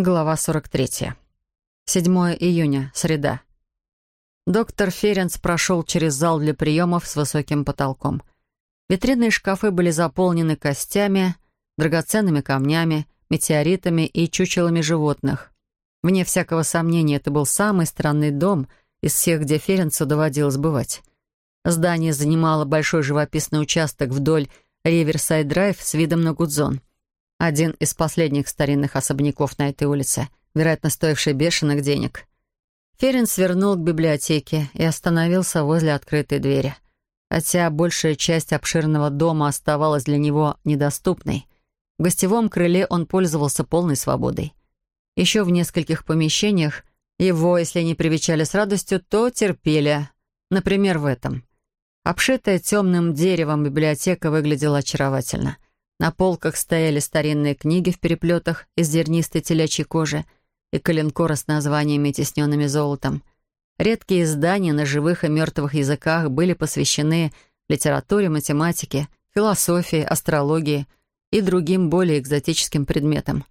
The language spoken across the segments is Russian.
Глава 43. 7 июня, среда. Доктор Ференц прошел через зал для приемов с высоким потолком. Витринные шкафы были заполнены костями, драгоценными камнями, метеоритами и чучелами животных. Вне всякого сомнения, это был самый странный дом из всех, где Ференцу доводилось бывать. Здание занимало большой живописный участок вдоль Риверсайд-драйв с видом на Гудзон — один из последних старинных особняков на этой улице, вероятно, стоивший бешеных денег. Ферин свернул к библиотеке и остановился возле открытой двери. Хотя большая часть обширного дома оставалась для него недоступной, в гостевом крыле он пользовался полной свободой. Еще в нескольких помещениях его, если не привечали с радостью, то терпели. Например, в этом. Обшитая темным деревом библиотека выглядела очаровательно — на полках стояли старинные книги в переплетах из зернистой телячьей кожи и коленкора с названиями, тесненными золотом. Редкие издания на живых и мертвых языках были посвящены литературе, математике, философии, астрологии и другим более экзотическим предметам.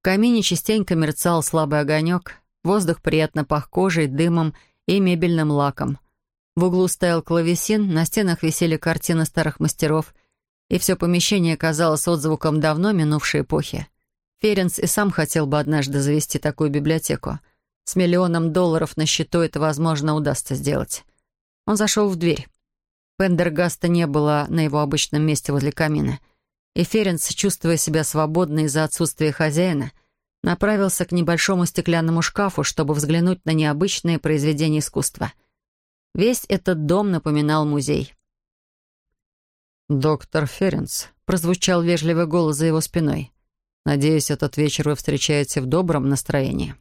В камине частенько мерцал слабый огонек, воздух приятно пах кожей, дымом и мебельным лаком. В углу стоял клавесин, на стенах висели картины старых мастеров — и все помещение казалось отзвуком давно минувшей эпохи. Ференс и сам хотел бы однажды завести такую библиотеку. С миллионом долларов на счету это, возможно, удастся сделать. Он зашел в дверь. Пендергаста не было на его обычном месте возле камина. И Ференс, чувствуя себя свободно из-за отсутствия хозяина, направился к небольшому стеклянному шкафу, чтобы взглянуть на необычные произведения искусства. Весь этот дом напоминал музей. «Доктор Ференс», — прозвучал вежливый голос за его спиной. «Надеюсь, этот вечер вы встречаете в добром настроении».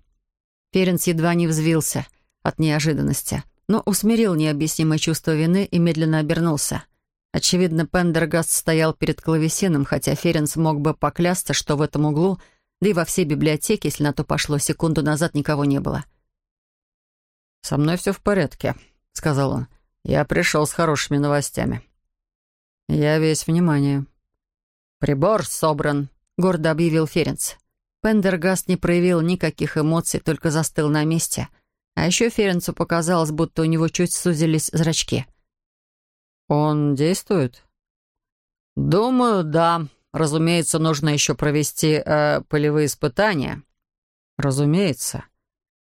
Ференс едва не взвился от неожиданности, но усмирил необъяснимое чувство вины и медленно обернулся. Очевидно, Пендергаст стоял перед клавесином, хотя Ференс мог бы поклясться, что в этом углу, да и во всей библиотеке, если на то пошло, секунду назад никого не было. «Со мной все в порядке», — сказал он. «Я пришел с хорошими новостями». «Я весь внимание». «Прибор собран», — гордо объявил Ференц. Пендергаст не проявил никаких эмоций, только застыл на месте. А еще Ференцу показалось, будто у него чуть сузились зрачки. «Он действует?» «Думаю, да. Разумеется, нужно еще провести э, полевые испытания». «Разумеется».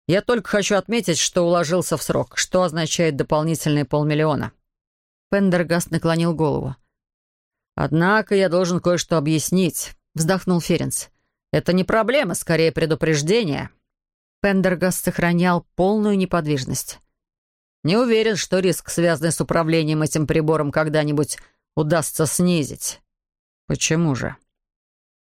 «Я только хочу отметить, что уложился в срок, что означает дополнительные полмиллиона». Пендергаст наклонил голову. «Однако я должен кое-что объяснить», — вздохнул Ференц. «Это не проблема, скорее предупреждение». Пендергаст сохранял полную неподвижность. «Не уверен, что риск, связанный с управлением этим прибором, когда-нибудь удастся снизить». «Почему же?»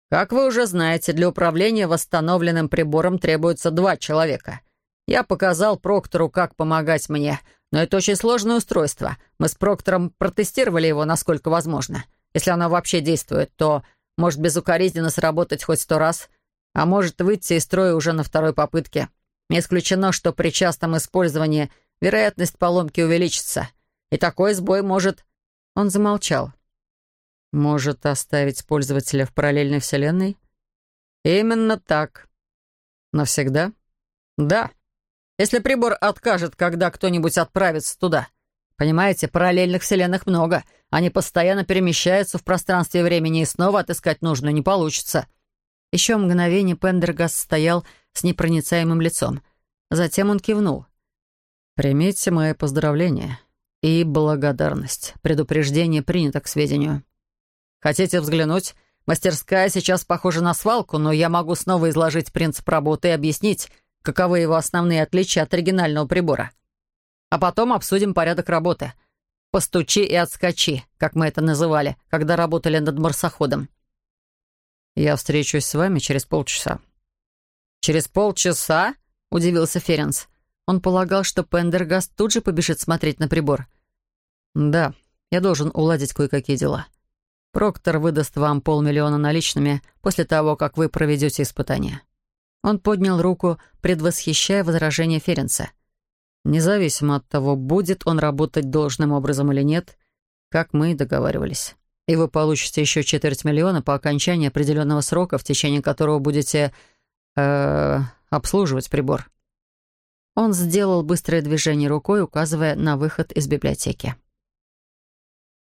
«Как вы уже знаете, для управления восстановленным прибором требуется два человека. Я показал Проктору, как помогать мне, но это очень сложное устройство. Мы с Проктором протестировали его, насколько возможно. Если оно вообще действует, то может безукоризненно сработать хоть сто раз, а может выйти из строя уже на второй попытке. Не исключено, что при частом использовании вероятность поломки увеличится. И такой сбой может... Он замолчал. Может оставить пользователя в параллельной вселенной? Именно так. Навсегда? Да. Если прибор откажет, когда кто-нибудь отправится туда. Понимаете, параллельных вселенных много. Они постоянно перемещаются в пространстве и времени, и снова отыскать нужно не получится. Еще мгновение Пендергас стоял с непроницаемым лицом. Затем он кивнул. «Примите мои поздравления и благодарность. Предупреждение принято к сведению». «Хотите взглянуть? Мастерская сейчас похожа на свалку, но я могу снова изложить принцип работы и объяснить, каковы его основные отличия от оригинального прибора. А потом обсудим порядок работы. Постучи и отскочи, как мы это называли, когда работали над марсоходом. Я встречусь с вами через полчаса. «Через полчаса?» — удивился Ференс. Он полагал, что Пендергаст тут же побежит смотреть на прибор. «Да, я должен уладить кое-какие дела. Проктор выдаст вам полмиллиона наличными после того, как вы проведете испытание. Он поднял руку, предвосхищая возражение Ференца. «Независимо от того, будет он работать должным образом или нет, как мы и договаривались. И вы получите еще четверть миллиона по окончании определенного срока, в течение которого будете э обслуживать прибор». Он сделал быстрое движение рукой, указывая на выход из библиотеки.